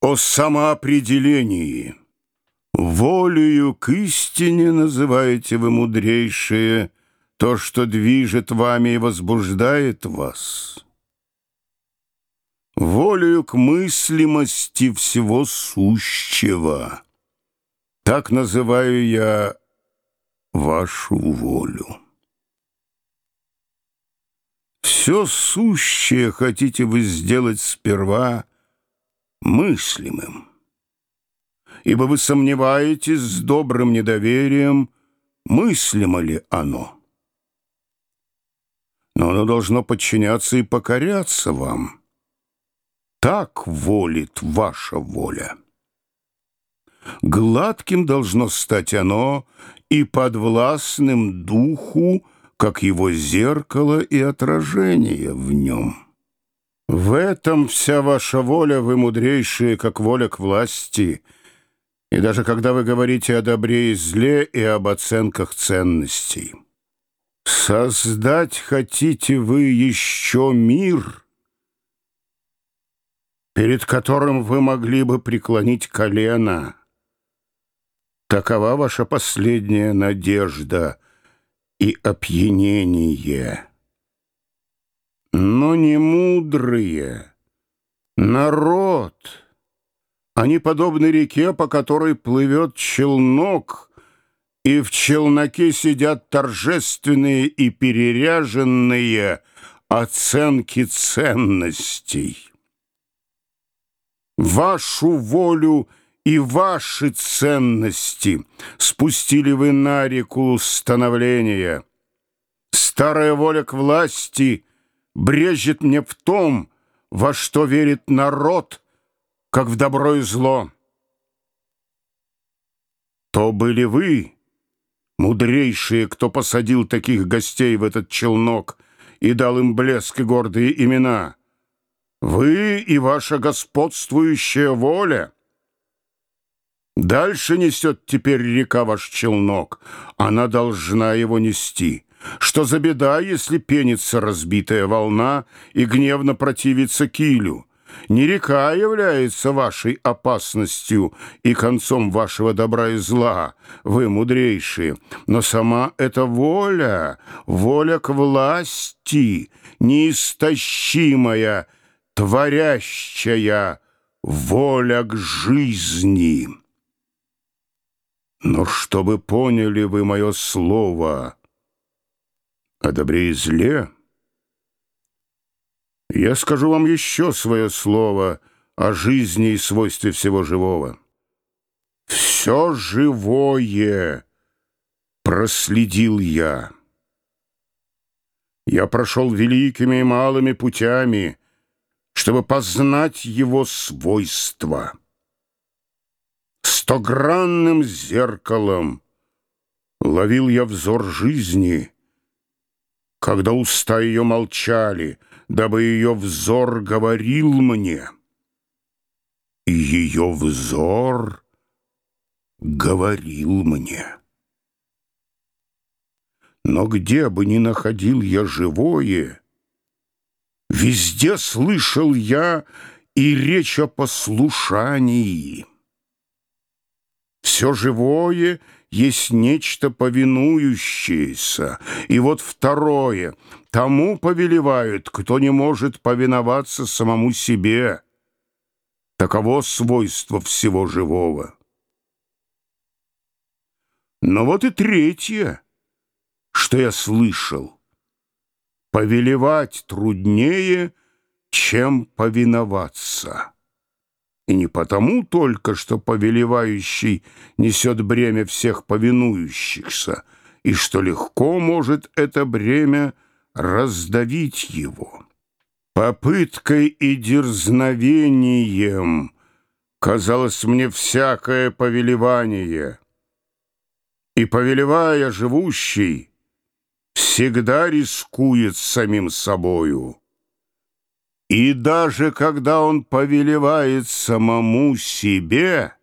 О самоопределении. Волею к истине называете вы мудрейшее То, что движет вами и возбуждает вас. Волею к мыслимости всего сущего. Так называю я вашу волю. Все сущее хотите вы сделать сперва мыслимым. Ибо вы сомневаетесь с добрым недоверием, мыслимо ли оно. Но оно должно подчиняться и покоряться вам. Так волит ваша воля. Гладким должно стать оно и подвластным духу, как его зеркало и отражение в нем. В этом вся ваша воля, вы мудрейшие, как воля к власти, и даже когда вы говорите о добре и зле и об оценках ценностей. Создать хотите вы еще мир, перед которым вы могли бы преклонить колено. Такова ваша последняя надежда — и опьянение. Но не мудрые, народ, они подобны реке, по которой плывет челнок, и в челноке сидят торжественные и переряженные оценки ценностей. Вашу волю — и ваши ценности спустили вы на реку становления. Старая воля к власти брежет мне в том, во что верит народ, как в добро и зло. То были вы, мудрейшие, кто посадил таких гостей в этот челнок и дал им блеск и гордые имена. Вы и ваша господствующая воля — Дальше несет теперь река ваш челнок. Она должна его нести. Что за беда, если пенится разбитая волна и гневно противится килю? Не река является вашей опасностью и концом вашего добра и зла, вы мудрейшие, но сама эта воля, воля к власти, неистощимая, творящая, воля к жизни». Но чтобы поняли вы мое слово о добре и зле, я скажу вам еще свое слово о жизни и свойстве всего живого. Все живое проследил я. Я прошел великими и малыми путями, чтобы познать его свойства стогранным зеркалом ловил я взор жизни, когда уста ее молчали, дабы ее взор говорил мне. И ее взор говорил мне. Но где бы ни находил я живое, Везде слышал я и речь о послушании. Все живое есть нечто повинующееся. И вот второе. Тому повелевают, кто не может повиноваться самому себе. Таково свойство всего живого. Но вот и третье, что я слышал. Повелевать труднее, чем повиноваться. И не потому только, что повелевающий несет бремя всех повинующихся, и что легко может это бремя раздавить его. Попыткой и дерзновением казалось мне всякое повелевание, и, повелевая живущий, всегда рискует самим собою. И даже когда он повелевает самому себе,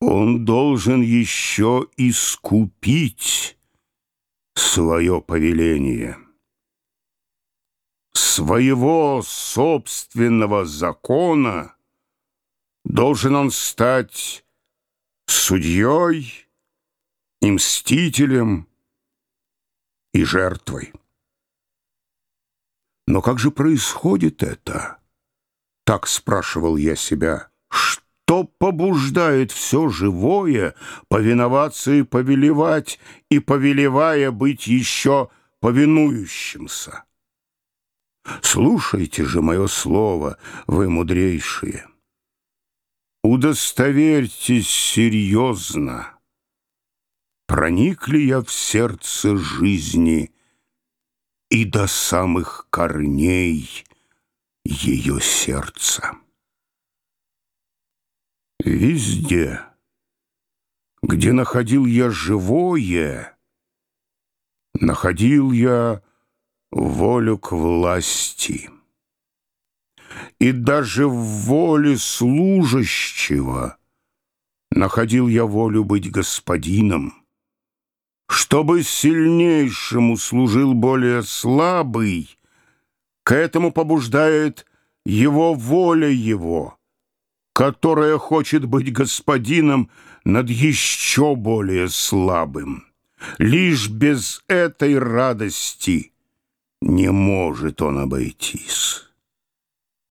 он должен еще искупить свое повеление. своего собственного закона должен он стать судьей и мстителем и жертвой. Но как же происходит это? Так спрашивал я себя. Что побуждает все живое повиноваться и повелевать, и, повелевая, быть еще повинующимся? Слушайте же мое слово, вы мудрейшие. Удостоверьтесь серьезно, проник ли я в сердце жизни и до самых корней ее сердца. Везде, где находил я живое, находил я волю к власти. И даже в воле служащего находил я волю быть господином. Чтобы сильнейшему служил более слабый, к этому побуждает его воля его, которая хочет быть господином над еще более слабым. Лишь без этой радости — не может он обойтись.